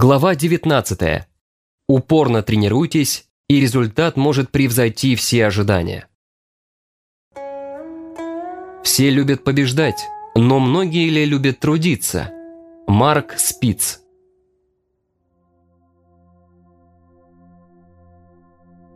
Глава 19. Упорно тренируйтесь, и результат может превзойти все ожидания. Все любят побеждать, но многие ли любят трудиться? Марк Спиц.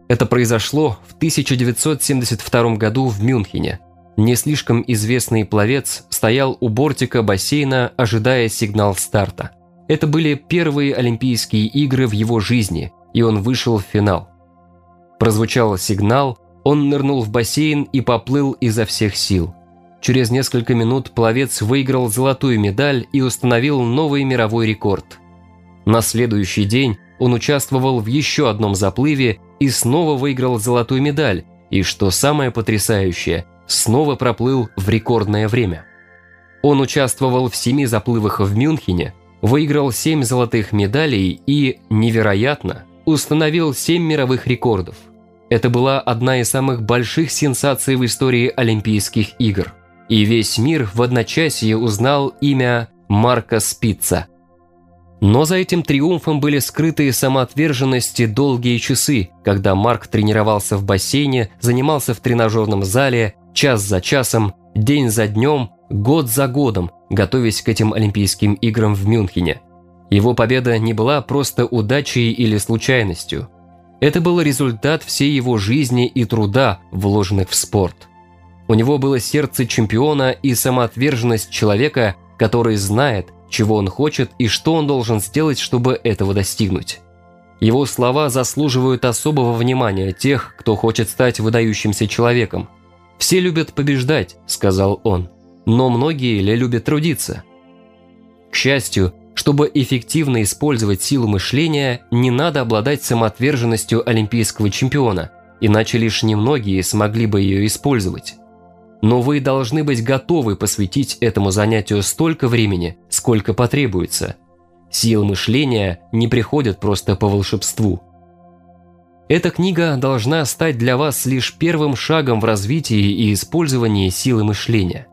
Это произошло в 1972 году в Мюнхене. Не слишком известный пловец стоял у бортика бассейна, ожидая сигнал старта. Это были первые Олимпийские игры в его жизни, и он вышел в финал. Прозвучал сигнал, он нырнул в бассейн и поплыл изо всех сил. Через несколько минут пловец выиграл золотую медаль и установил новый мировой рекорд. На следующий день он участвовал в еще одном заплыве и снова выиграл золотую медаль, и, что самое потрясающее, снова проплыл в рекордное время. Он участвовал в семи заплывах в Мюнхене, выиграл 7 золотых медалей и, невероятно, установил 7 мировых рекордов. Это была одна из самых больших сенсаций в истории Олимпийских игр. И весь мир в одночасье узнал имя Марка Спица. Но за этим триумфом были скрытые самоотверженности долгие часы, когда Марк тренировался в бассейне, занимался в тренажерном зале, час за часом, день за днем, год за годом, готовясь к этим Олимпийским играм в Мюнхене. Его победа не была просто удачей или случайностью. Это был результат всей его жизни и труда, вложенных в спорт. У него было сердце чемпиона и самоотверженность человека, который знает, чего он хочет и что он должен сделать, чтобы этого достигнуть. Его слова заслуживают особого внимания тех, кто хочет стать выдающимся человеком. «Все любят побеждать», – сказал он но многие ли любят трудиться. К счастью, чтобы эффективно использовать силу мышления, не надо обладать самоотверженностью олимпийского чемпиона, иначе лишь немногие смогли бы ее использовать. Но вы должны быть готовы посвятить этому занятию столько времени, сколько потребуется. Сила мышления не приходит просто по волшебству. Эта книга должна стать для вас лишь первым шагом в развитии и использовании силы мышления.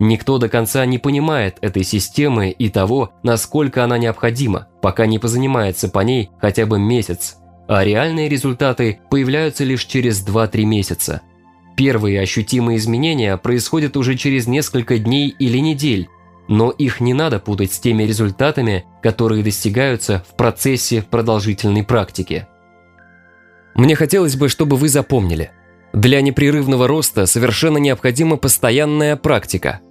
Никто до конца не понимает этой системы и того, насколько она необходима, пока не позанимается по ней хотя бы месяц, а реальные результаты появляются лишь через 2-3 месяца. Первые ощутимые изменения происходят уже через несколько дней или недель, но их не надо путать с теми результатами, которые достигаются в процессе продолжительной практики. Мне хотелось бы, чтобы вы запомнили. Для непрерывного роста совершенно необходима постоянная практика –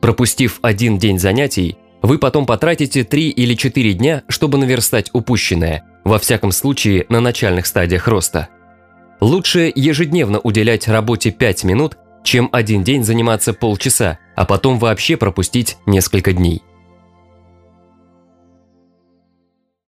Пропустив один день занятий, вы потом потратите 3 или 4 дня, чтобы наверстать упущенное, во всяком случае на начальных стадиях роста. Лучше ежедневно уделять работе 5 минут, чем один день заниматься полчаса, а потом вообще пропустить несколько дней.